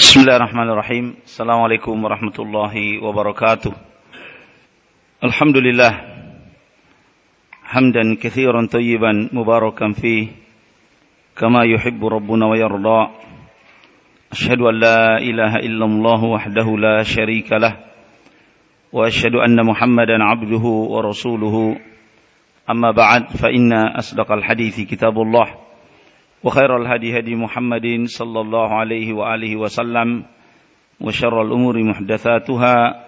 بسم الله الرحمن الرحيم السلام عليكم ورحمة الله وبركاته الحمد لله حمدا كثيرا طيبا مباركا فيه كما يحب ربنا ويرضى أشهد أن لا إله إلا الله وحده لا شريك له وأشهد أن محمدا عبده ورسوله أما بعد فإن أصدق الحديث كتاب الله وخير الهدي هدي محمد صلى الله عليه وآله وسلم وشر الأمور محدثاتها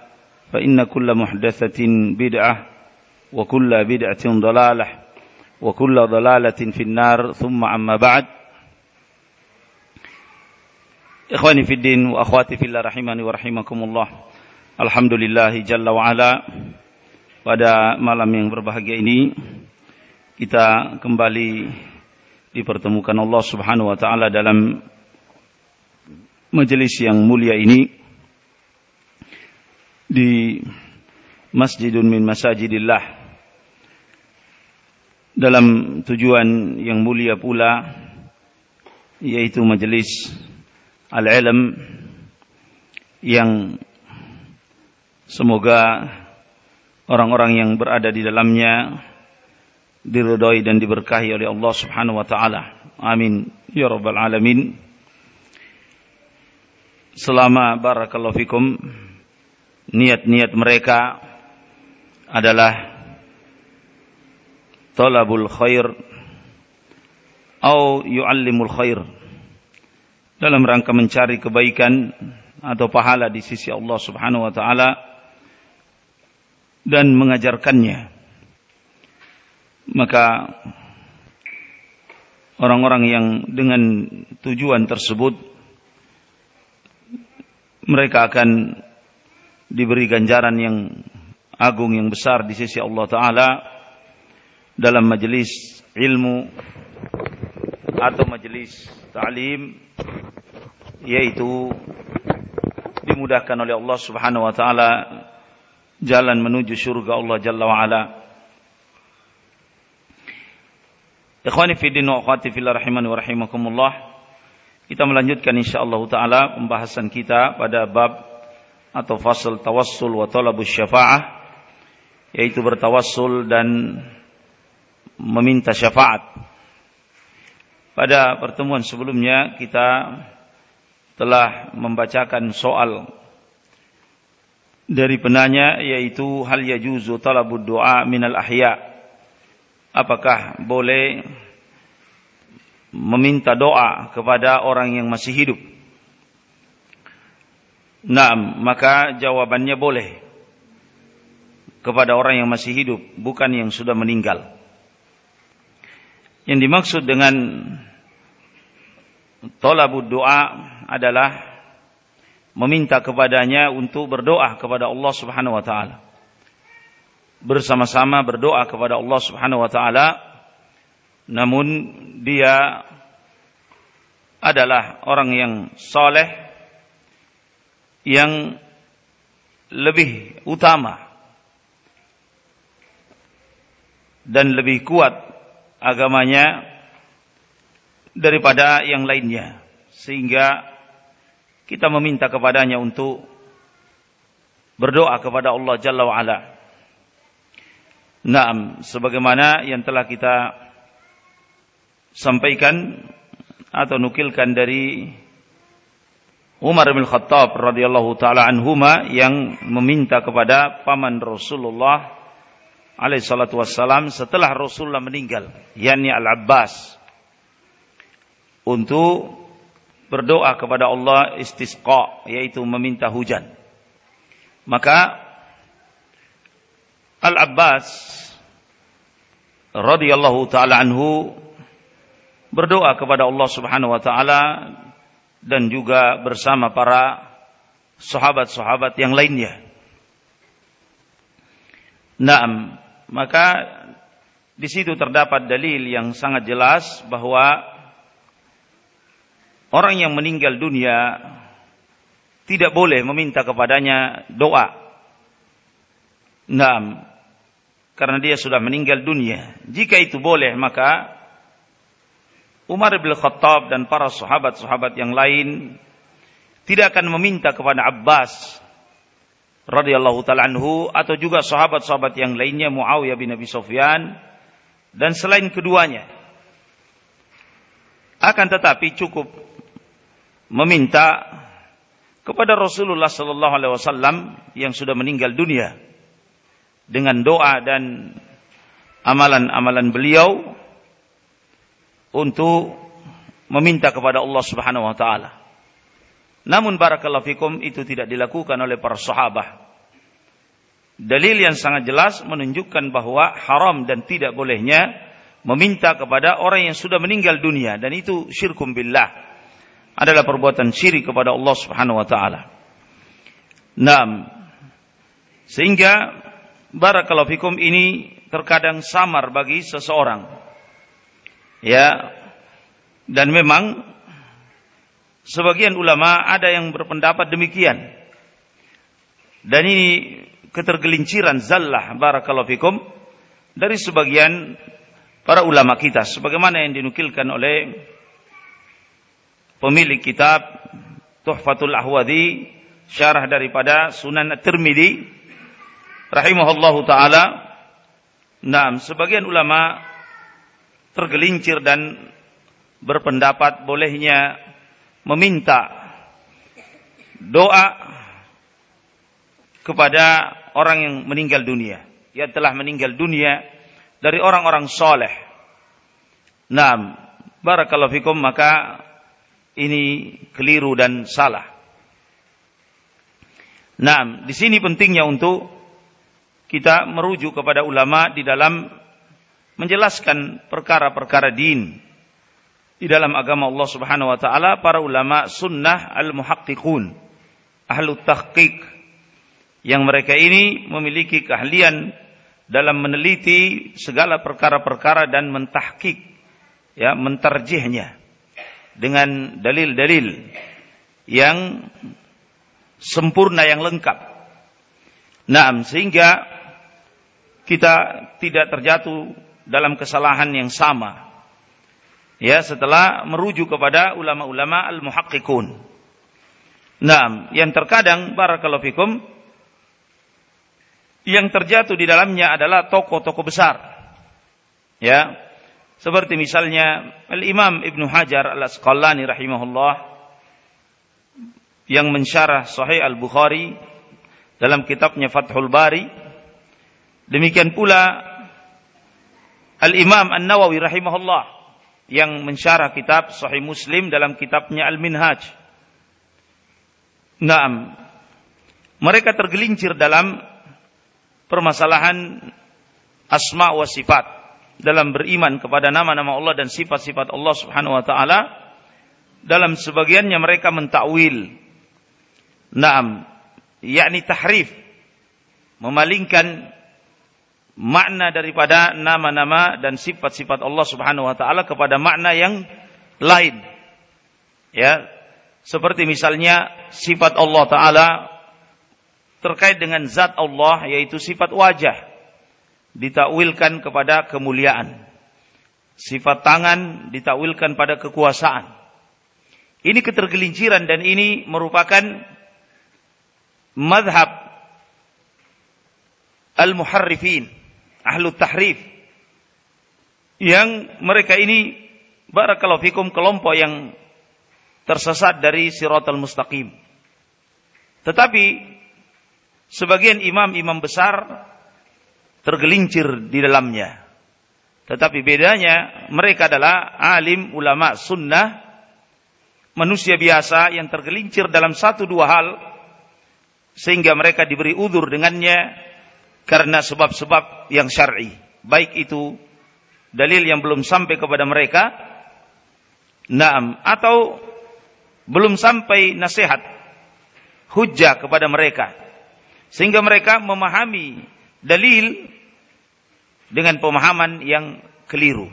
فإن كل محدثة بدعة وكل بدعة ضلالة وكل ضلالة في النار ثم أما بعد إخواني في الدين وأخواتي في الله رحمني ورحمكم الله Alhamdulillah Jalla wa'ala Pada malam yang berbahagia ini Kita kembali Dipertemukan Allah subhanahu wa ta'ala Dalam Majelis yang mulia ini Di Masjidun min masajidillah. Dalam tujuan yang mulia pula Yaitu majelis Al-ilm Yang Semoga orang-orang yang berada di dalamnya diridhai dan diberkahi oleh Allah Subhanahu wa taala. Amin ya rabbal alamin. Selama barakallahu fikum niat-niat mereka adalah talabul khair atau yu'allimul khair dalam rangka mencari kebaikan atau pahala di sisi Allah Subhanahu wa taala dan mengajarkannya. Maka orang-orang yang dengan tujuan tersebut mereka akan diberi ganjaran yang agung yang besar di sisi Allah taala dalam majelis ilmu atau majelis ta'lim yaitu dimudahkan oleh Allah Subhanahu wa taala jalan menuju surga Allah Jalla wa ala. Ikhwani fi din wa rahimani wa rahimakumullah. Kita melanjutkan insyaallah taala pembahasan kita pada bab atau fasal tawassul wa talabus syafa'ah yaitu bertawassul dan meminta syafaat. Pada pertemuan sebelumnya kita telah membacakan soal dari penanya yaitu hal yajuzu talabud doa minal ahya. Apakah boleh meminta doa kepada orang yang masih hidup? Nah, maka jawabannya boleh kepada orang yang masih hidup, bukan yang sudah meninggal. Yang dimaksud dengan tolabud doa adalah meminta kepadanya untuk berdoa kepada Allah Subhanahu wa taala. Bersama-sama berdoa kepada Allah Subhanahu wa taala namun dia adalah orang yang soleh yang lebih utama dan lebih kuat agamanya daripada yang lainnya sehingga kita meminta kepadanya untuk berdoa kepada Allah Jalla wa'ala. Naam, sebagaimana yang telah kita sampaikan atau nukilkan dari Umar bin Khattab radhiyallahu taala anhuma yang meminta kepada paman Rasulullah alaihi salatu wassalam setelah Rasulullah meninggal, yakni Al-Abbas untuk berdoa kepada Allah istisqa yaitu meminta hujan. Maka Al-Abbas radhiyallahu taala anhu berdoa kepada Allah Subhanahu wa taala dan juga bersama para sahabat-sahabat yang lainnya. Naam, maka di situ terdapat dalil yang sangat jelas bahwa orang yang meninggal dunia tidak boleh meminta kepadanya doa. Nah, karena dia sudah meninggal dunia. Jika itu boleh, maka Umar bin Khattab dan para sahabat-sahabat yang lain tidak akan meminta kepada Abbas radhiyallahu taala anhu atau juga sahabat-sahabat yang lainnya Muawiyah bin Abi Sufyan dan selain keduanya. Akan tetapi cukup meminta kepada Rasulullah sallallahu alaihi wasallam yang sudah meninggal dunia dengan doa dan amalan-amalan beliau untuk meminta kepada Allah Subhanahu wa taala. Namun barakallahu fikum itu tidak dilakukan oleh para sahabat. Dalil yang sangat jelas menunjukkan bahwa haram dan tidak bolehnya meminta kepada orang yang sudah meninggal dunia dan itu syirkum billah adalah perbuatan syirik kepada Allah Subhanahu wa taala. Naam. Sehingga barakallahu fikum ini terkadang samar bagi seseorang. Ya. Dan memang sebagian ulama ada yang berpendapat demikian. Dan ini ketergelinciran zallah barakallahu fikum dari sebagian para ulama kita sebagaimana yang dinukilkan oleh pemilik kitab Tuhfatul Ahwadi syarah daripada Sunan At-Tirmidzi rahimahullahu taala nah sebagian ulama tergelincir dan berpendapat bolehnya meminta doa kepada orang yang meninggal dunia. Yang telah meninggal dunia dari orang-orang soleh. Nah, barakallahu fikum maka ini keliru dan salah. Nah, di sini pentingnya untuk kita merujuk kepada ulama di dalam menjelaskan perkara-perkara din di dalam agama Allah Subhanahu wa taala para ulama sunnah al-muhaqqiqun ahlu tahqiq yang mereka ini memiliki keahlian dalam meneliti segala perkara-perkara dan mentahkik ya mentarjihnya dengan dalil-dalil yang sempurna yang lengkap. Nah, sehingga kita tidak terjatuh dalam kesalahan yang sama. Ya, setelah merujuk kepada ulama-ulama al-muhaqqiqun. Nah, yang terkadang barakallahu fikum yang terjatuh di dalamnya adalah tokoh-tokoh besar. Ya. Seperti misalnya Al-Imam Ibnu Hajar Al-Asqalani rahimahullah yang mensyarah Sahih Al-Bukhari dalam kitabnya Fathul Bari. Demikian pula Al-Imam An-Nawawi rahimahullah yang mensyarah kitab Sahih Muslim dalam kitabnya Al-Minhaj. Naam. Mereka tergelincir dalam permasalahan asma wa sifat dalam beriman kepada nama-nama Allah dan sifat-sifat Allah Subhanahu wa taala dalam sebagiannya mereka mentakwil Naam yakni tahrif memalingkan makna daripada nama-nama dan sifat-sifat Allah Subhanahu wa taala kepada makna yang lain. Ya. Seperti misalnya sifat Allah taala terkait dengan zat Allah yaitu sifat wajah ditakwilkan kepada kemuliaan. Sifat tangan ditakwilkan pada kekuasaan. Ini ketergelinciran dan ini merupakan madhab al-muharrifin, ahlu tahrif. Yang mereka ini barakallahu fikum kelompok yang tersesat dari siratal mustaqim. Tetapi sebagian imam-imam besar tergelincir di dalamnya. Tetapi bedanya mereka adalah alim ulama sunnah manusia biasa yang tergelincir dalam satu dua hal sehingga mereka diberi udur dengannya karena sebab-sebab yang syar'i. Baik itu dalil yang belum sampai kepada mereka, naam atau belum sampai nasihat hujah kepada mereka sehingga mereka memahami dalil dengan pemahaman yang keliru.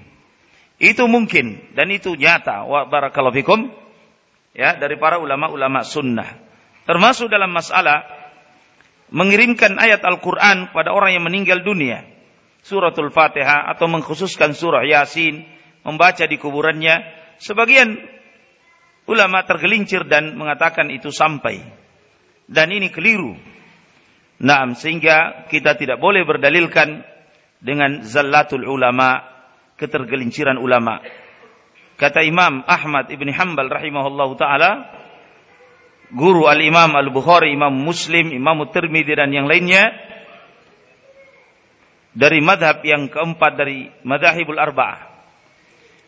Itu mungkin dan itu nyata wa barakallahu fikum ya dari para ulama-ulama sunnah. Termasuk dalam masalah mengirimkan ayat Al-Qur'an pada orang yang meninggal dunia. Suratul Fatihah atau mengkhususkan surah Yasin membaca di kuburannya. Sebagian ulama tergelincir dan mengatakan itu sampai. Dan ini keliru. Nah, sehingga kita tidak boleh berdalilkan dengan zallatul ulama, ketergelinciran ulama. Kata Imam Ahmad ibn Hanbal rahimahullah ta'ala, guru al-Imam al-Bukhari, Imam Muslim, Imam Tirmidzi dan yang lainnya, dari madhab yang keempat dari madahibul arba'ah.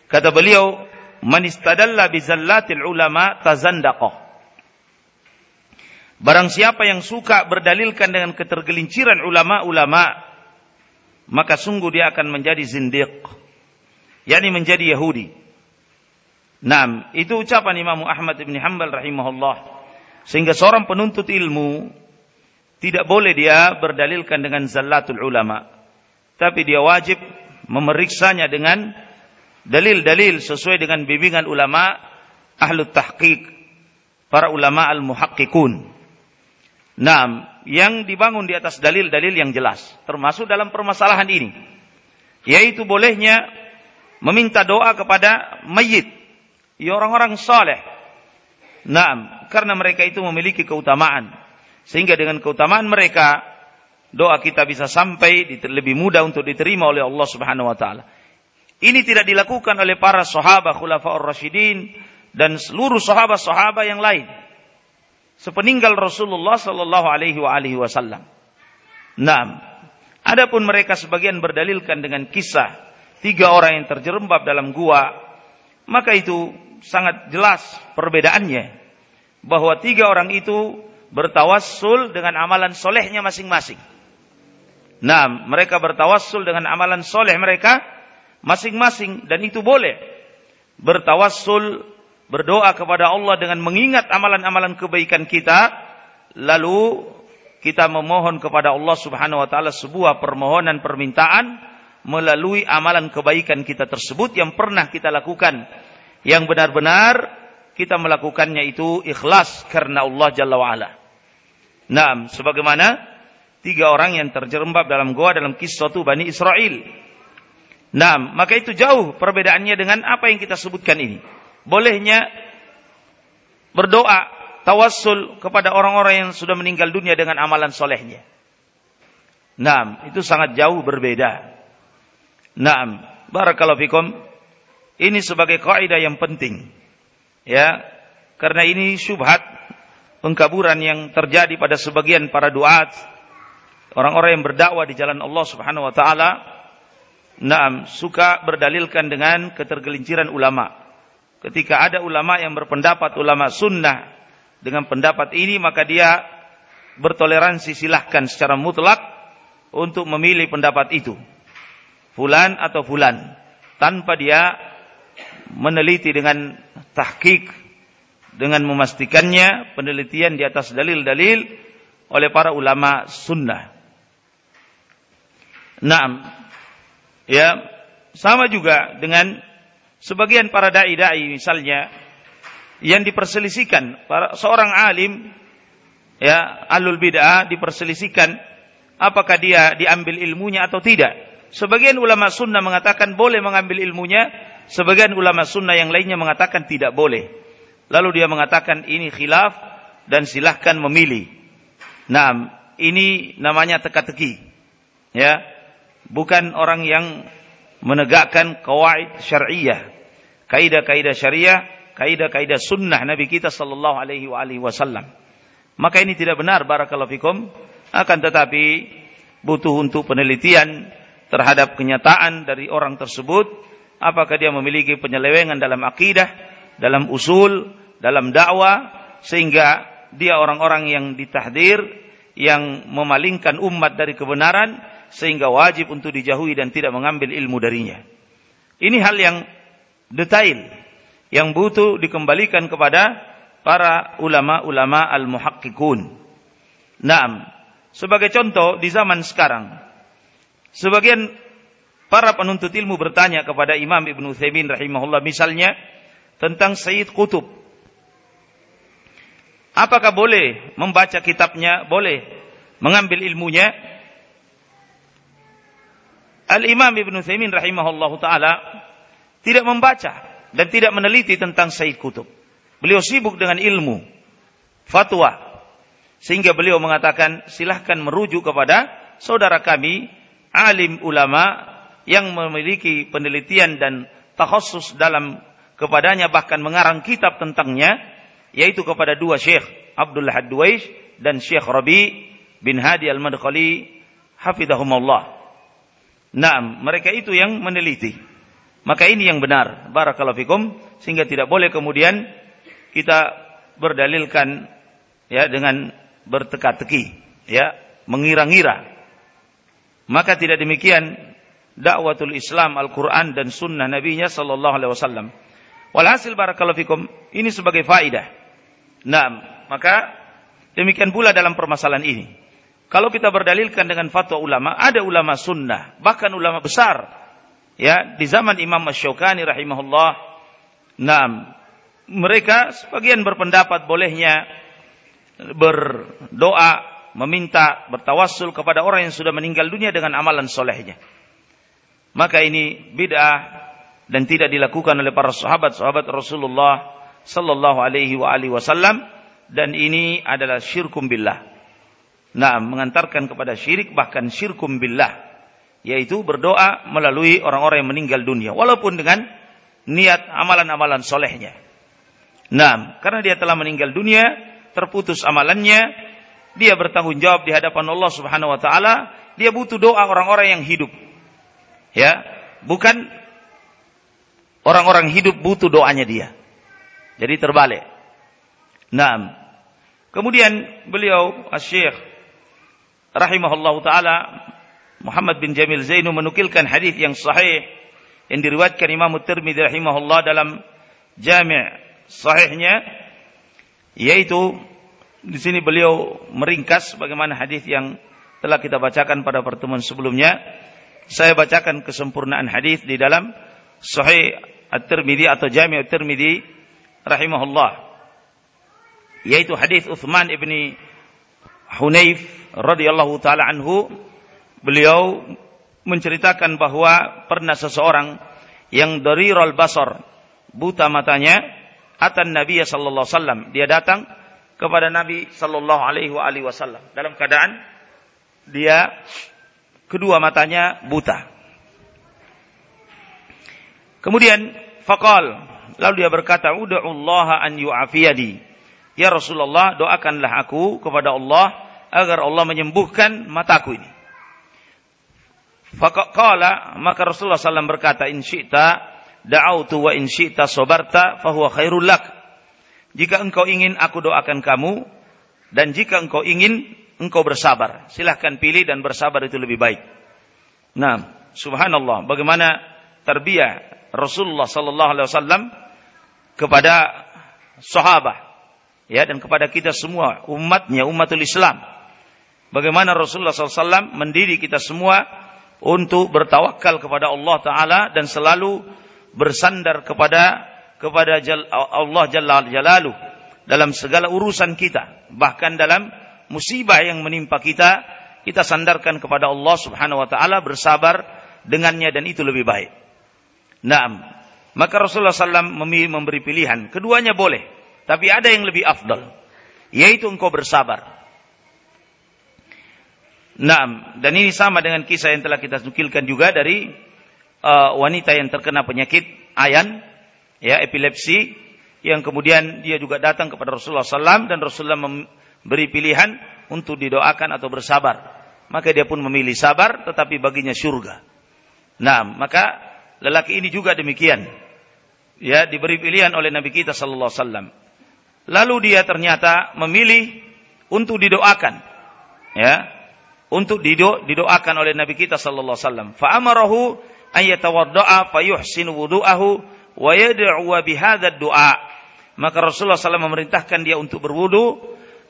Kata beliau, man istadalla ulama tazandaqah. Barang siapa yang suka berdalilkan dengan ketergelinciran ulama-ulama, maka sungguh dia akan menjadi zindiq. yakni menjadi Yahudi. Nah, itu ucapan Imam Ahmad bin Hanbal rahimahullah. Sehingga seorang penuntut ilmu tidak boleh dia berdalilkan dengan zallatul ulama. Tapi dia wajib memeriksanya dengan dalil-dalil sesuai dengan bimbingan ulama ahlu tahqiq, para ulama al-muhaqqiqun. Nah, yang dibangun di atas dalil-dalil yang jelas, termasuk dalam permasalahan ini, yaitu bolehnya meminta doa kepada mayit, ya orang-orang saleh. Nah, karena mereka itu memiliki keutamaan, sehingga dengan keutamaan mereka doa kita bisa sampai lebih mudah untuk diterima oleh Allah Subhanahu wa taala. Ini tidak dilakukan oleh para sahabat khulafaur rasyidin dan seluruh sahabat-sahabat yang lain. Sepeninggal Rasulullah sallallahu alaihi wasallam. Nah, adapun mereka sebagian berdalilkan dengan kisah tiga orang yang terjerembab dalam gua, maka itu sangat jelas perbedaannya bahwa tiga orang itu bertawassul dengan amalan solehnya masing-masing. Nah, mereka bertawassul dengan amalan soleh mereka masing-masing dan itu boleh bertawassul berdoa kepada Allah dengan mengingat amalan-amalan kebaikan kita lalu kita memohon kepada Allah Subhanahu wa taala sebuah permohonan permintaan melalui amalan kebaikan kita tersebut yang pernah kita lakukan yang benar-benar kita melakukannya itu ikhlas karena Allah Jalla wa ala. Nah, sebagaimana tiga orang yang terjerembab dalam goa dalam kisah itu Bani Israel Nah, maka itu jauh perbedaannya dengan apa yang kita sebutkan ini. Bolehnya berdoa, tawassul kepada orang-orang yang sudah meninggal dunia dengan amalan solehnya. Nah, itu sangat jauh berbeda. Nah, barakallahu fikum. Ini sebagai kaidah yang penting. Ya, karena ini syubhat pengkaburan yang terjadi pada sebagian para duat orang-orang yang berdakwah di jalan Allah Subhanahu wa taala Naam, suka berdalilkan dengan ketergelinciran ulama. Ketika ada ulama yang berpendapat ulama sunnah dengan pendapat ini, maka dia bertoleransi silahkan secara mutlak untuk memilih pendapat itu. Fulan atau fulan. Tanpa dia meneliti dengan tahkik, dengan memastikannya penelitian di atas dalil-dalil oleh para ulama sunnah. Naam, Ya, sama juga dengan sebagian para dai-dai misalnya yang diperselisihkan para seorang alim ya alul bid'ah diperselisihkan apakah dia diambil ilmunya atau tidak. Sebagian ulama sunnah mengatakan boleh mengambil ilmunya, sebagian ulama sunnah yang lainnya mengatakan tidak boleh. Lalu dia mengatakan ini khilaf dan silahkan memilih. Nah, ini namanya teka-teki. Ya, bukan orang yang menegakkan kawaid syariah, kaidah-kaidah syariah, kaidah-kaidah sunnah Nabi kita sallallahu alaihi wasallam. Maka ini tidak benar barakallahu fikum, akan tetapi butuh untuk penelitian terhadap kenyataan dari orang tersebut, apakah dia memiliki penyelewengan dalam akidah, dalam usul, dalam dakwah sehingga dia orang-orang yang ditahdir yang memalingkan umat dari kebenaran sehingga wajib untuk dijauhi dan tidak mengambil ilmu darinya. Ini hal yang detail yang butuh dikembalikan kepada para ulama-ulama al-muhaqqiqun. Naam, sebagai contoh di zaman sekarang sebagian para penuntut ilmu bertanya kepada Imam Ibn Utsaimin rahimahullah misalnya tentang Sayyid Qutub. Apakah boleh membaca kitabnya? Boleh. Mengambil ilmunya? Al-Imam Ibn Thaymin rahimahullah ta'ala tidak membaca dan tidak meneliti tentang Sayyid Kutub. Beliau sibuk dengan ilmu, fatwa. Sehingga beliau mengatakan, silahkan merujuk kepada saudara kami, alim ulama yang memiliki penelitian dan takhusus dalam kepadanya bahkan mengarang kitab tentangnya yaitu kepada dua syekh Abdullah Hadwaish dan Syekh Rabi bin Hadi Al-Madkhali hafizahumullah. Nah, mereka itu yang meneliti. Maka ini yang benar. Barakallahu fikum sehingga tidak boleh kemudian kita berdalilkan ya dengan berteka-teki, ya, mengira-ngira. Maka tidak demikian dakwatul Islam, Al-Qur'an dan sunnah nabinya sallallahu alaihi wasallam. Walhasil barakallahu fikum ini sebagai faidah. Nah, maka demikian pula dalam permasalahan ini. Kalau kita berdalilkan dengan fatwa ulama, ada ulama sunnah, bahkan ulama besar. Ya, di zaman Imam Asy-Syaukani rahimahullah. Nah, mereka sebagian berpendapat bolehnya berdoa, meminta, bertawassul kepada orang yang sudah meninggal dunia dengan amalan solehnya. Maka ini bid'ah dan tidak dilakukan oleh para sahabat-sahabat Rasulullah sallallahu alaihi wasallam dan ini adalah syirkum billah. Nah, mengantarkan kepada syirik bahkan syirkum billah, yaitu berdoa melalui orang-orang yang meninggal dunia walaupun dengan niat amalan-amalan solehnya. Nah, karena dia telah meninggal dunia, terputus amalannya, dia bertanggung jawab di hadapan Allah Subhanahu wa taala, dia butuh doa orang-orang yang hidup. Ya, bukan orang-orang hidup butuh doanya dia. Jadi terbalik. Nah, kemudian beliau Syekh rahimahullah taala Muhammad bin Jamil Zainu menukilkan hadis yang sahih yang diriwayatkan Imam Tirmidzi rahimahullah dalam Jami' sahihnya yaitu di sini beliau meringkas bagaimana hadis yang telah kita bacakan pada pertemuan sebelumnya. Saya bacakan kesempurnaan hadis di dalam Sahih At-Tirmidzi atau Jami' At-Tirmidzi rahimahullah. Yaitu hadis Utsman ibni Hunayf radhiyallahu taala anhu beliau menceritakan bahwa pernah seseorang yang dari rol basor buta matanya atan Nabi sallallahu alaihi wasallam dia datang kepada Nabi sallallahu alaihi wasallam dalam keadaan dia kedua matanya buta kemudian faqal lalu dia berkata ud'ullaha an yu'afiyadi Ya Rasulullah, doakanlah aku kepada Allah agar Allah menyembuhkan mataku ini. Faqala maka Rasulullah SAW berkata, "In syi'ta da'autu wa in syi'ta sabarta fahuwa khairul lak." Jika engkau ingin aku doakan kamu dan jika engkau ingin engkau bersabar, silahkan pilih dan bersabar itu lebih baik. Nah, subhanallah, bagaimana tarbiyah Rasulullah sallallahu alaihi wasallam kepada sahabat ya dan kepada kita semua umatnya umatul Islam. Bagaimana Rasulullah SAW mendidik kita semua untuk bertawakal kepada Allah Taala dan selalu bersandar kepada kepada Allah Jalla Jalaluh dalam segala urusan kita, bahkan dalam musibah yang menimpa kita, kita sandarkan kepada Allah Subhanahu wa taala, bersabar dengannya dan itu lebih baik. Naam. Maka Rasulullah SAW memberi pilihan, keduanya boleh. Tapi ada yang lebih afdal. Yaitu engkau bersabar. Nah, dan ini sama dengan kisah yang telah kita nukilkan juga dari uh, wanita yang terkena penyakit ayan, ya epilepsi, yang kemudian dia juga datang kepada Rasulullah SAW dan Rasulullah memberi pilihan untuk didoakan atau bersabar. Maka dia pun memilih sabar, tetapi baginya surga. Nah, maka lelaki ini juga demikian. Ya, diberi pilihan oleh Nabi kita Sallallahu Alaihi Wasallam. Lalu dia ternyata memilih untuk didoakan. Ya. Untuk dido didoakan oleh Nabi kita sallallahu alaihi wasallam. Fa amarahu an fa wudu'ahu wa yad'u bihadzal du'a. Maka Rasulullah SAW memerintahkan dia untuk berwudu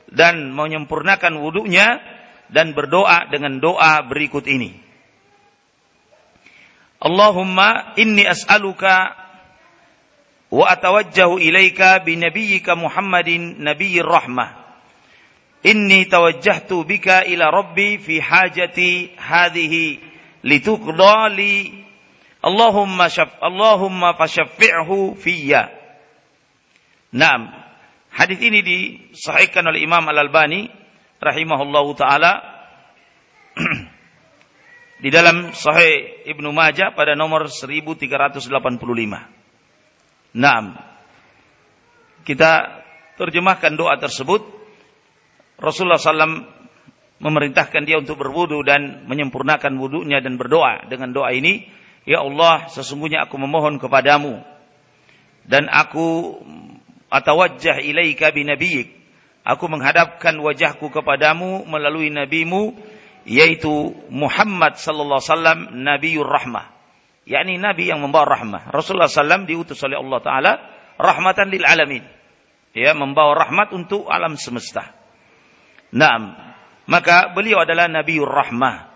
dan menyempurnakan wudunya dan berdoa dengan doa berikut ini. Allahumma inni as'aluka wa atawajjahu ilaika bi nabiyyika Muhammadin nabiyyir rahmah. Inni tawajjahtu bika ila rabbi fi hajati hadhihi lituqda Allahumma syaf Allahumma fasyaffi'hu fiyya. Naam. Hadis ini disahihkan oleh Imam Al-Albani rahimahullahu taala di dalam Sahih Ibnu Majah pada nomor 1385. Naam. Kita terjemahkan doa tersebut. Rasulullah SAW memerintahkan dia untuk berwudu dan menyempurnakan wudunya dan berdoa. Dengan doa ini Ya Allah, sesungguhnya aku memohon kepadamu dan aku atawajjah ilaika binabiyik. Aku menghadapkan wajahku kepadamu melalui nabimu yaitu Muhammad sallallahu alaihi wasallam nabiur rahmah. yakni nabi yang membawa rahmah. Rasulullah sallam diutus oleh Allah taala rahmatan lil alamin. Ya, membawa rahmat untuk alam semesta. Naam. Maka beliau adalah nabiur rahmah.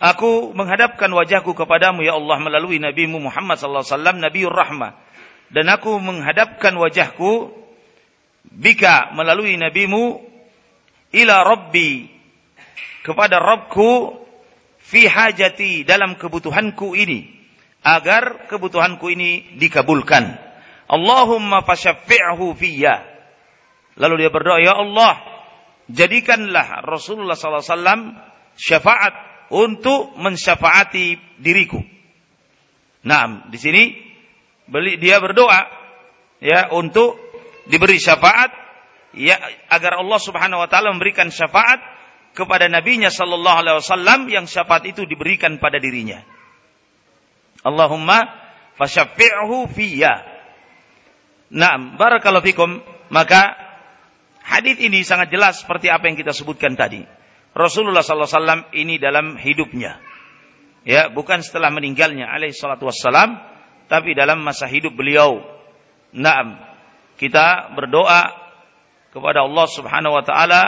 Aku menghadapkan wajahku kepadamu ya Allah melalui nabimu Muhammad sallallahu alaihi wasallam nabiur rahmah. Dan aku menghadapkan wajahku bika melalui nabimu ila rabbi kepada Rabbku fi hajati dalam kebutuhanku ini agar kebutuhanku ini dikabulkan. Allahumma fasyaffi'hu fiyya. Lalu dia berdoa ya Allah jadikanlah Rasulullah SAW syafaat untuk mensyafaati diriku Nah, di sini beli dia berdoa ya untuk diberi syafaat ya agar Allah Subhanahu wa taala memberikan syafaat kepada nabinya sallallahu alaihi wasallam yang syafaat itu diberikan pada dirinya. Allahumma fasyaffi'hu fiyya. Naam, barakallahu fikum. Maka hadis ini sangat jelas seperti apa yang kita sebutkan tadi. Rasulullah wasallam ini dalam hidupnya. Ya, bukan setelah meninggalnya alaihi salatu wassalam tapi dalam masa hidup beliau. Naam. Kita berdoa kepada Allah Subhanahu wa taala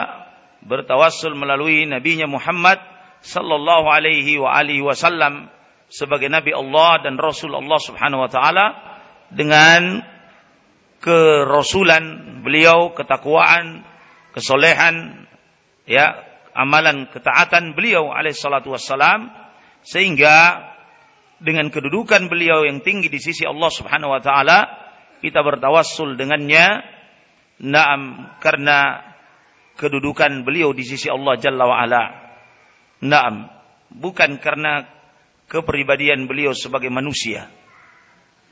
bertawassul melalui nabinya Muhammad sallallahu alaihi wa alihi wasallam sebagai nabi Allah dan rasul Allah Subhanahu wa taala dengan kerasulan beliau, ketakwaan, kesolehan, ya, amalan ketaatan beliau alaihi salatu wassalam sehingga dengan kedudukan beliau yang tinggi di sisi Allah Subhanahu wa taala kita bertawassul dengannya naam karena kedudukan beliau di sisi Allah Jalla wa ala. Naam bukan karena kepribadian beliau sebagai manusia.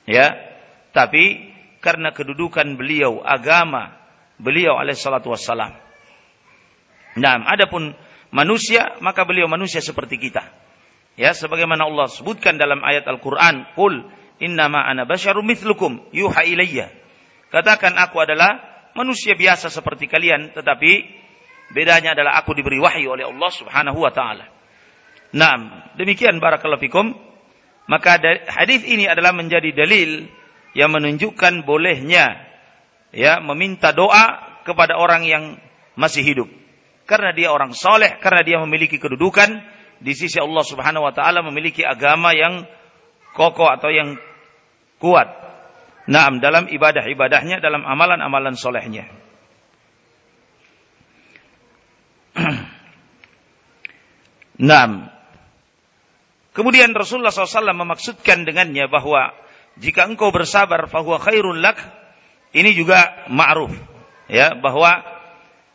Ya tapi karena kedudukan beliau agama beliau alaihi salatu wassalam naam adapun manusia maka beliau manusia seperti kita Ya, sebagaimana Allah sebutkan dalam ayat Al-Qur'an, "Qul innama ana basyarum mithlukum yuha ilayya." Katakan aku adalah manusia biasa seperti kalian, tetapi bedanya adalah aku diberi wahyu oleh Allah Subhanahu wa taala. Naam, demikian barakallahu fikum. Maka hadis ini adalah menjadi dalil yang menunjukkan bolehnya ya meminta doa kepada orang yang masih hidup. Karena dia orang soleh, karena dia memiliki kedudukan, di sisi Allah Subhanahu wa taala memiliki agama yang kokoh atau yang kuat. Naam dalam ibadah-ibadahnya, dalam amalan-amalan solehnya. Naam. Kemudian Rasulullah SAW memaksudkan dengannya bahwa jika engkau bersabar fahuwa khairun lak ini juga ma'ruf ya bahwa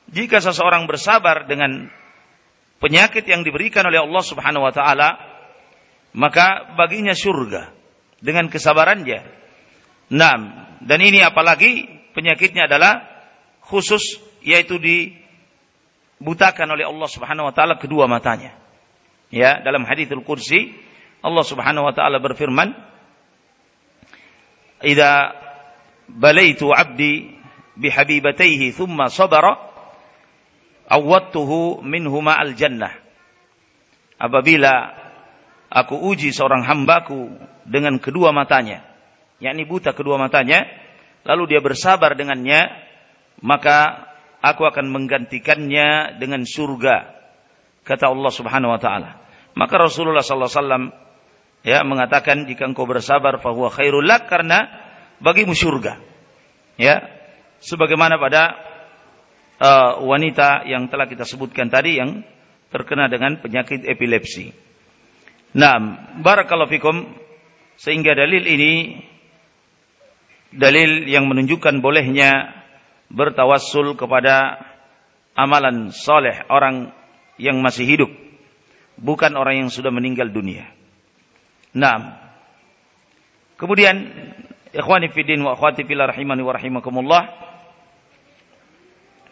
jika seseorang bersabar dengan penyakit yang diberikan oleh Allah Subhanahu wa taala, maka baginya surga dengan kesabarannya. Nah, dan ini apalagi penyakitnya adalah khusus yaitu dibutakan oleh Allah Subhanahu wa taala kedua matanya. Ya, dalam hadithul kursi Allah Subhanahu wa taala berfirman, "Idza balaitu 'abdi bihabibatayhi thumma sabara" awwattuhu minhuma al jannah. Apabila aku uji seorang hambaku dengan kedua matanya, yakni buta kedua matanya, lalu dia bersabar dengannya, maka aku akan menggantikannya dengan surga. Kata Allah Subhanahu wa taala. Maka Rasulullah sallallahu alaihi wasallam ya mengatakan jika engkau bersabar fahuwa khairul lak karena bagimu surga. Ya. Sebagaimana pada uh, wanita yang telah kita sebutkan tadi yang terkena dengan penyakit epilepsi. Nah, barakallahu fikum sehingga dalil ini dalil yang menunjukkan bolehnya bertawassul kepada amalan soleh orang yang masih hidup, bukan orang yang sudah meninggal dunia. Nah, kemudian ikhwani fiddin wa akhwati fillah rahimani wa rahimakumullah.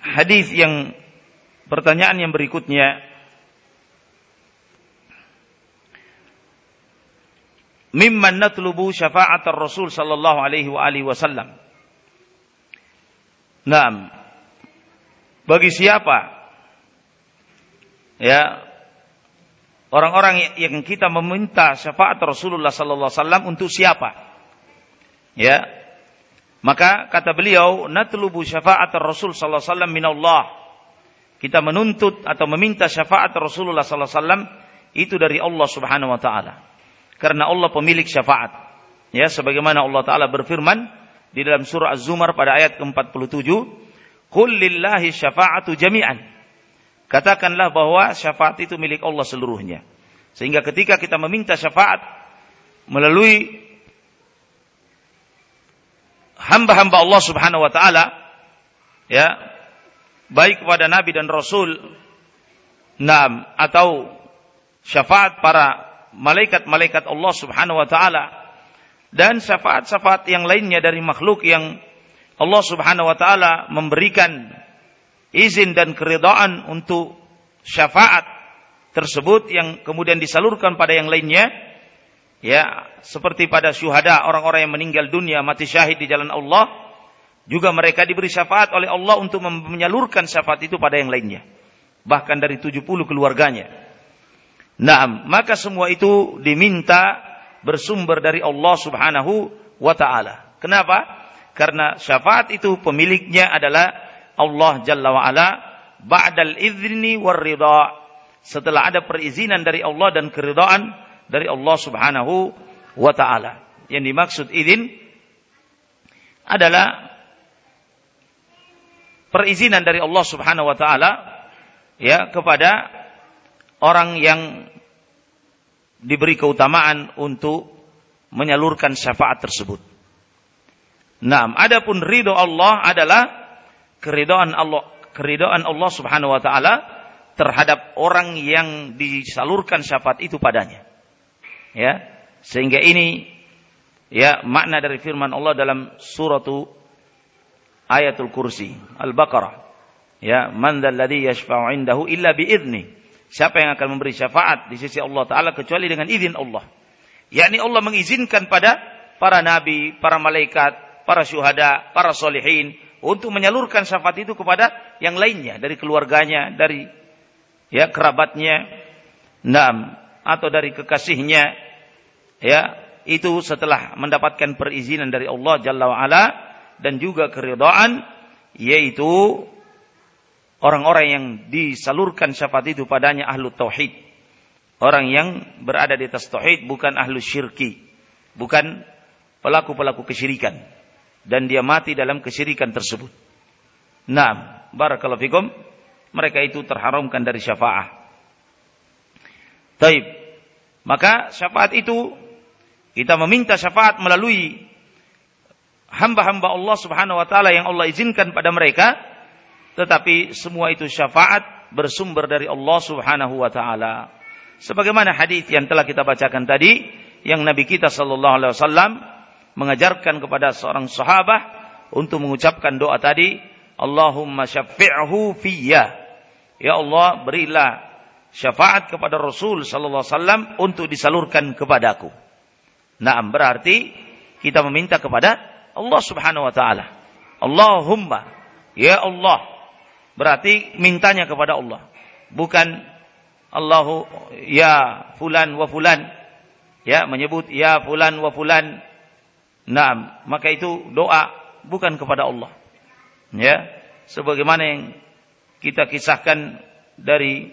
Hadis yang pertanyaan yang berikutnya mimman natlubu syafa'at Rasul sallallahu alaihi wa alihi wasallam. Naam. Bagi siapa ya orang-orang yang kita meminta syafaat Rasulullah sallallahu alaihi wasallam untuk siapa? Ya. Maka kata beliau, natlubu syafaat Rasul sallallahu alaihi wasallam minallah. Kita menuntut atau meminta syafaat Rasulullah sallallahu alaihi wasallam itu dari Allah Subhanahu wa taala. Karena Allah pemilik syafaat. Ya, sebagaimana Allah taala berfirman di dalam surah Az-Zumar pada ayat ke-47, "Qul lillahi syafa'atu jami'an." Katakanlah bahwa syafaat itu milik Allah seluruhnya. Sehingga ketika kita meminta syafaat melalui hamba-hamba Allah Subhanahu wa taala ya, baik kepada nabi dan rasul, nam atau syafaat para malaikat-malaikat Allah Subhanahu wa taala dan syafaat-syafaat yang lainnya dari makhluk yang Allah Subhanahu wa taala memberikan izin dan keridhaan untuk syafaat tersebut yang kemudian disalurkan pada yang lainnya ya seperti pada syuhada orang-orang yang meninggal dunia mati syahid di jalan Allah juga mereka diberi syafaat oleh Allah untuk menyalurkan syafaat itu pada yang lainnya. Bahkan dari 70 keluarganya. Nah maka semua itu diminta bersumber dari Allah Subhanahu wa taala. Kenapa? Karena syafaat itu pemiliknya adalah Allah Jalla wa Ala ba'dal izni war ridha. Setelah ada perizinan dari Allah dan keridhaan dari Allah Subhanahu wa taala. Yang dimaksud izin adalah perizinan dari Allah Subhanahu wa taala ya kepada orang yang diberi keutamaan untuk menyalurkan syafaat tersebut. Nah, adapun ridho Allah adalah keridhaan Allah keridhaan Allah Subhanahu wa taala terhadap orang yang disalurkan syafaat itu padanya. Ya, sehingga ini ya makna dari firman Allah dalam surah ayatul kursi Al-Baqarah. Ya, man dzalladzi yashfa'u 'indahu illa bi'idzni. Siapa yang akan memberi syafaat di sisi Allah taala kecuali dengan izin Allah. Yakni Allah mengizinkan pada para nabi, para malaikat, para syuhada, para solihin untuk menyalurkan syafaat itu kepada yang lainnya dari keluarganya, dari ya kerabatnya, enam atau dari kekasihnya, ya itu setelah mendapatkan perizinan dari Allah Jalla dan juga keridhaan yaitu orang-orang yang disalurkan syafaat itu padanya ahlu tauhid. Orang yang berada di atas tauhid bukan ahlu syirki, bukan pelaku-pelaku kesyirikan dan dia mati dalam kesyirikan tersebut. Nah, barakallahu fikum, mereka itu terharamkan dari syafaat. Taib. Maka syafaat itu kita meminta syafaat melalui hamba-hamba Allah Subhanahu wa taala yang Allah izinkan pada mereka, tetapi semua itu syafaat bersumber dari Allah Subhanahu wa taala. Sebagaimana hadis yang telah kita bacakan tadi, yang Nabi kita sallallahu alaihi wasallam mengajarkan kepada seorang sahabat untuk mengucapkan doa tadi, Allahumma syafi'hu fiyya. Ya Allah, berilah syafaat kepada Rasul sallallahu alaihi wasallam untuk disalurkan kepadaku. Nah, berarti kita meminta kepada Allah Subhanahu wa taala. Allahumma, ya Allah. Berarti mintanya kepada Allah. Bukan Allahu ya fulan wa fulan. Ya, menyebut ya fulan wa fulan Nah, maka itu doa bukan kepada Allah. Ya, sebagaimana yang kita kisahkan dari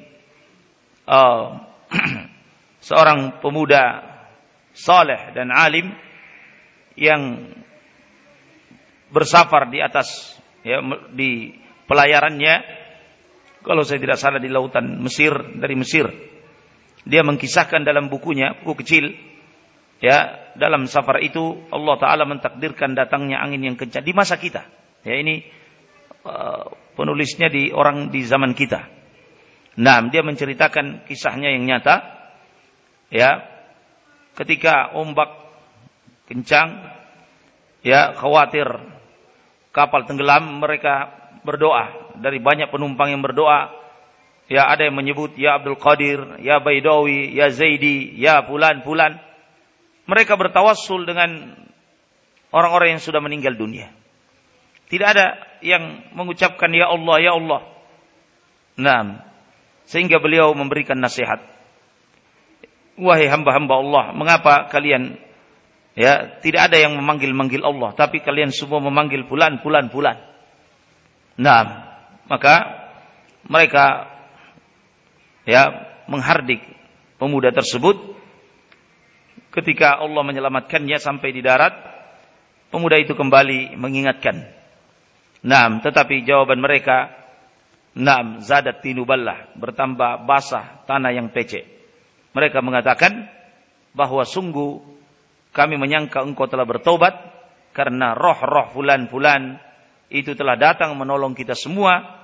uh, seorang pemuda saleh dan alim yang bersafar di atas ya di pelayarannya. Kalau saya tidak salah di lautan Mesir dari Mesir. Dia mengkisahkan dalam bukunya buku kecil ya dalam safar itu Allah taala mentakdirkan datangnya angin yang kencang di masa kita. Ya ini uh, penulisnya di orang di zaman kita. Nah, dia menceritakan kisahnya yang nyata. Ya, ketika ombak kencang, ya khawatir kapal tenggelam, mereka berdoa dari banyak penumpang yang berdoa. Ya ada yang menyebut ya Abdul Qadir, ya Baidawi, ya Zaidi, ya Fulan Fulan. Mereka bertawassul dengan orang-orang yang sudah meninggal dunia. Tidak ada yang mengucapkan ya Allah, ya Allah. Nah, sehingga beliau memberikan nasihat. Wahai hamba-hamba Allah, mengapa kalian ya tidak ada yang memanggil-manggil Allah, tapi kalian semua memanggil bulan, bulan, bulan. Nah, maka mereka ya menghardik pemuda tersebut ketika Allah menyelamatkannya sampai di darat, pemuda itu kembali mengingatkan Naam, tetapi jawaban mereka, naam, zadat tinuballah, bertambah basah tanah yang pecek. Mereka mengatakan bahwa sungguh kami menyangka engkau telah bertobat karena roh-roh fulan-fulan itu telah datang menolong kita semua.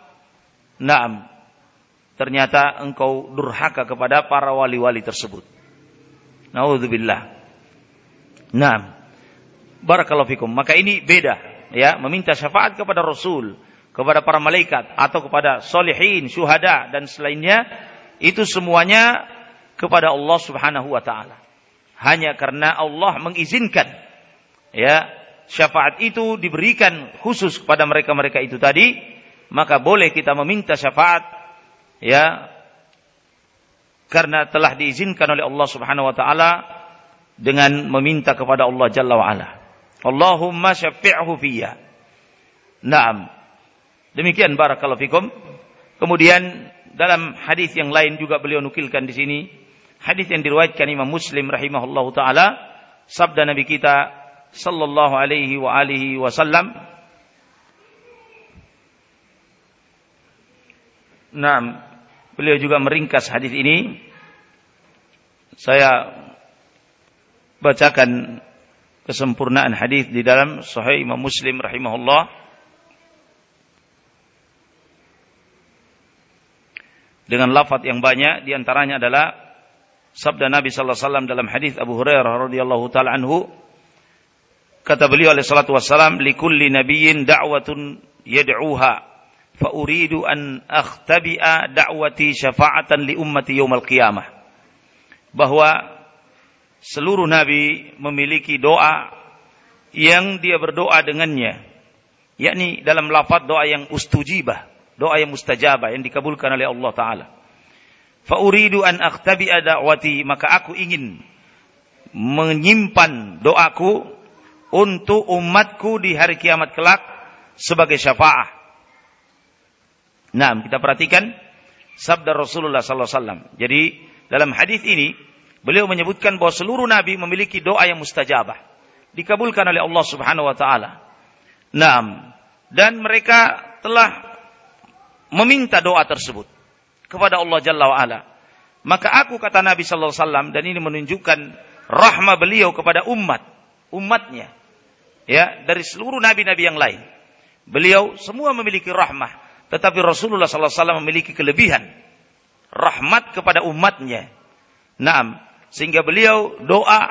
Naam, ternyata engkau durhaka kepada para wali-wali tersebut. Nauzubillah. Naam. Barakallahu fikum. Maka ini beda ya meminta syafaat kepada Rasul, kepada para malaikat atau kepada solihin, syuhada dan selainnya itu semuanya kepada Allah Subhanahu wa taala. Hanya karena Allah mengizinkan ya syafaat itu diberikan khusus kepada mereka-mereka itu tadi, maka boleh kita meminta syafaat ya karena telah diizinkan oleh Allah Subhanahu wa taala dengan meminta kepada Allah Jalla wa ala. Allahumma syafi'hu fiyya. Naam. Demikian barakallahu fikum. Kemudian dalam hadis yang lain juga beliau nukilkan di sini hadis yang diriwayatkan Imam Muslim rahimahullahu taala sabda Nabi kita sallallahu alaihi wa alihi wasallam Naam, beliau juga meringkas hadis ini. Saya bacakan kesempurnaan hadis di dalam Sahih Imam Muslim rahimahullah dengan lafaz yang banyak di antaranya adalah sabda Nabi sallallahu alaihi wasallam dalam hadis Abu Hurairah radhiyallahu taala anhu. Kata beliau alaihi salatu wasallam likulli nabiyyin da'watun yad'uha fa uridu an akhtabi'a da'wati syafa'atan li ummati yaumal qiyamah. Bahwa seluruh nabi memiliki doa yang dia berdoa dengannya yakni dalam lafaz doa yang ustujibah doa yang mustajabah yang dikabulkan oleh Allah taala fa uridu an akhtabi da'wati maka aku ingin menyimpan doaku untuk umatku di hari kiamat kelak sebagai syafaah. Nah, kita perhatikan sabda Rasulullah sallallahu alaihi wasallam. Jadi dalam hadis ini Beliau menyebutkan bahwa seluruh nabi memiliki doa yang mustajabah. Dikabulkan oleh Allah Subhanahu wa taala. Naam. Dan mereka telah meminta doa tersebut kepada Allah Jalla. Maka aku kata Nabi sallallahu alaihi wasallam dan ini menunjukkan rahmah beliau kepada umat, umatnya. Ya, dari seluruh nabi-nabi yang lain. Beliau semua memiliki rahmah, tetapi Rasulullah sallallahu alaihi wasallam memiliki kelebihan rahmat kepada umatnya. Naam, sehingga beliau doa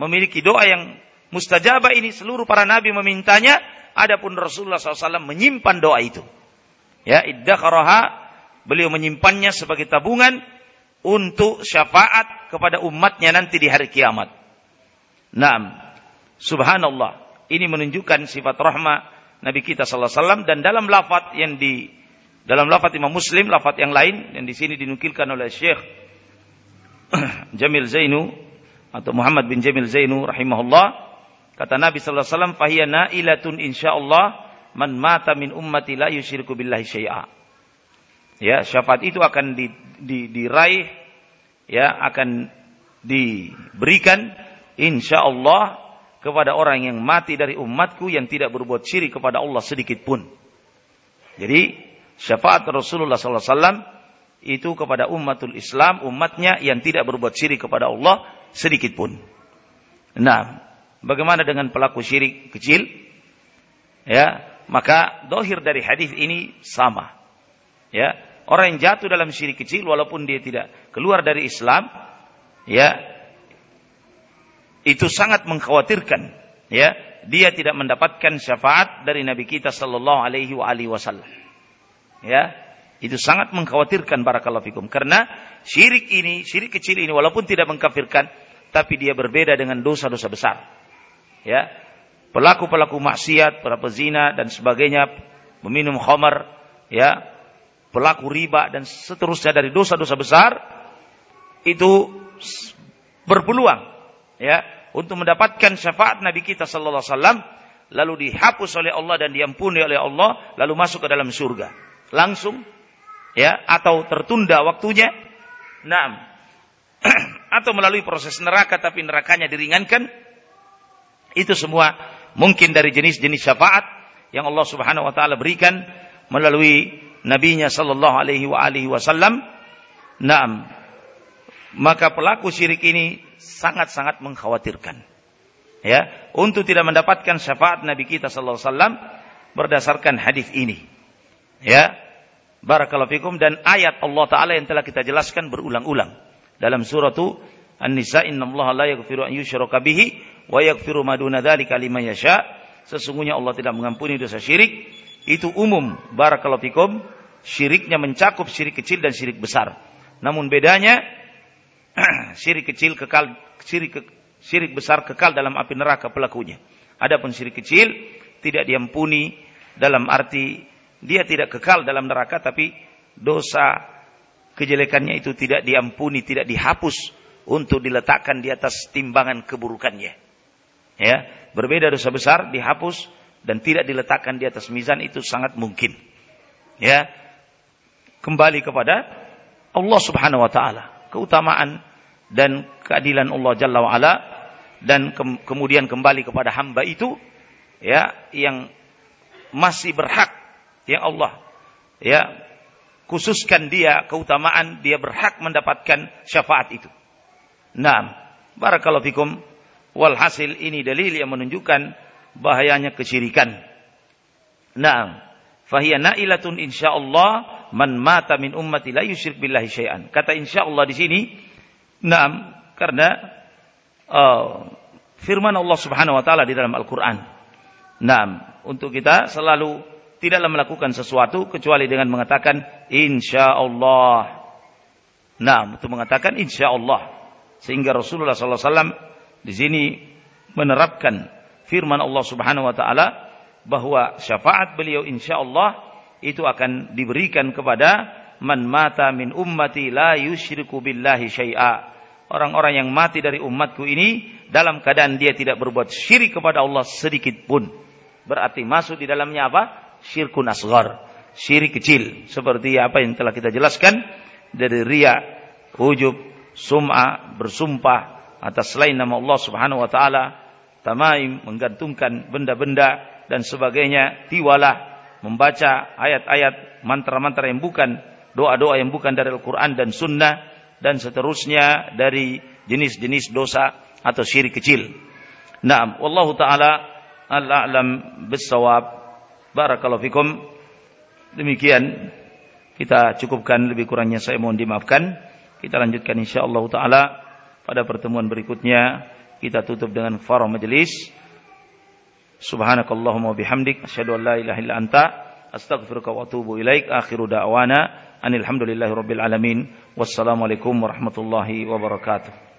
memiliki doa yang mustajabah ini seluruh para nabi memintanya. Adapun Rasulullah SAW menyimpan doa itu. Ya, iddakharaha beliau menyimpannya sebagai tabungan untuk syafaat kepada umatnya nanti di hari kiamat. Naam. Subhanallah. Ini menunjukkan sifat rahmah Nabi kita sallallahu alaihi wasallam dan dalam lafaz yang di dalam lafaz Imam Muslim, lafaz yang lain yang di sini dinukilkan oleh Syekh Jamil Zainu atau Muhammad bin Jamil Zainu rahimahullah kata Nabi sallallahu alaihi wasallam fahiya nailatun insyaallah man mata min ummati la yusyriku billahi syai'a. Ya, syafaat itu akan di, di, diraih ya akan diberikan insyaallah kepada orang yang mati dari umatku yang tidak berbuat syirik kepada Allah sedikit pun. Jadi syafaat Rasulullah wasallam itu kepada umatul Islam, umatnya yang tidak berbuat syirik kepada Allah sedikit pun. Nah, bagaimana dengan pelaku syirik kecil? Ya, maka dohir dari hadis ini sama. Ya, orang yang jatuh dalam syirik kecil walaupun dia tidak keluar dari Islam, ya, itu sangat mengkhawatirkan. Ya, dia tidak mendapatkan syafaat dari Nabi kita Sallallahu Alaihi Wasallam. Ya, itu sangat mengkhawatirkan barakallahu fikum karena syirik ini, syirik kecil ini walaupun tidak mengkafirkan, tapi dia berbeda dengan dosa-dosa besar. Ya, pelaku-pelaku maksiat, para pezina dan sebagainya, meminum khamar, ya, pelaku riba dan seterusnya dari dosa-dosa besar itu berpeluang ya untuk mendapatkan syafaat Nabi kita sallallahu alaihi wasallam lalu dihapus oleh Allah dan diampuni oleh Allah lalu masuk ke dalam surga. Langsung ya atau tertunda waktunya nah atau melalui proses neraka tapi nerakanya diringankan itu semua mungkin dari jenis-jenis syafaat yang Allah Subhanahu wa taala berikan melalui nabinya sallallahu alaihi wa alihi wasallam. Naam. Maka pelaku syirik ini sangat-sangat mengkhawatirkan. Ya, untuk tidak mendapatkan syafaat Nabi kita sallallahu alaihi wasallam berdasarkan hadis ini. Ya. Barakallahu fikum dan ayat Allah taala yang telah kita jelaskan berulang-ulang dalam surah An-Nisa innallaha la yaghfiru an yushraka bihi wa yaghfiru ma duna dzalika liman yasha. Sesungguhnya Allah tidak mengampuni dosa syirik. Itu umum barakallahu fikum. Syiriknya mencakup syirik kecil dan syirik besar. Namun bedanya syirik kecil kekal syirik syirik besar kekal dalam api neraka pelakunya. Adapun syirik kecil tidak diampuni dalam arti dia tidak kekal dalam neraka tapi dosa kejelekannya itu tidak diampuni, tidak dihapus untuk diletakkan di atas timbangan keburukannya. Ya, berbeda dosa besar dihapus dan tidak diletakkan di atas mizan itu sangat mungkin. Ya. Kembali kepada Allah Subhanahu wa taala, keutamaan dan keadilan Allah Jalla wa ala dan ke kemudian kembali kepada hamba itu ya yang masih berhak yang Allah ya khususkan dia keutamaan dia berhak mendapatkan syafaat itu. Nah, barakallahu fikum. Walhasil ini dalil yang menunjukkan bahayanya kesyirikan. Nah, fahiya na'ilatun insyaallah man mata min ummati la yusyrik billahi syai'an. Kata insyaallah di sini, nah, karena uh, firman Allah Subhanahu wa taala di dalam Al-Qur'an. Nah, untuk kita selalu tidaklah melakukan sesuatu kecuali dengan mengatakan insyaallah. Nah, untuk mengatakan insyaallah. Sehingga Rasulullah SAW di sini menerapkan firman Allah Subhanahu Wa Taala bahwa syafaat beliau insya Allah itu akan diberikan kepada man mata min ummati la yushriku billahi syai'a. Orang-orang yang mati dari umatku ini dalam keadaan dia tidak berbuat syirik kepada Allah sedikit pun. Berarti masuk di dalamnya apa? Syirkun asgar. Syirik kecil. Seperti apa yang telah kita jelaskan dari ria, ujub, sum'a bersumpah atas selain nama Allah Subhanahu wa taala, tamaim menggantungkan benda-benda dan sebagainya, tiwalah membaca ayat-ayat mantra-mantra yang bukan doa-doa yang bukan dari Al-Qur'an dan sunnah dan seterusnya dari jenis-jenis dosa atau syirik kecil. Naam, wallahu taala al-a'lam bis-shawab. Barakallahu fikum. Demikian kita cukupkan lebih kurangnya saya mohon dimaafkan. Kita lanjutkan insyaallah taala pada pertemuan berikutnya. Kita tutup dengan farah majelis. Subhanakallahumma bihamdik asyhadu an la ilaha illa anta astaghfiruka wa atubu ilaik. Akhiru da'wana anil hamdulillahi rabbil alamin. Wassalamualaikum warahmatullahi wabarakatuh.